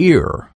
ear.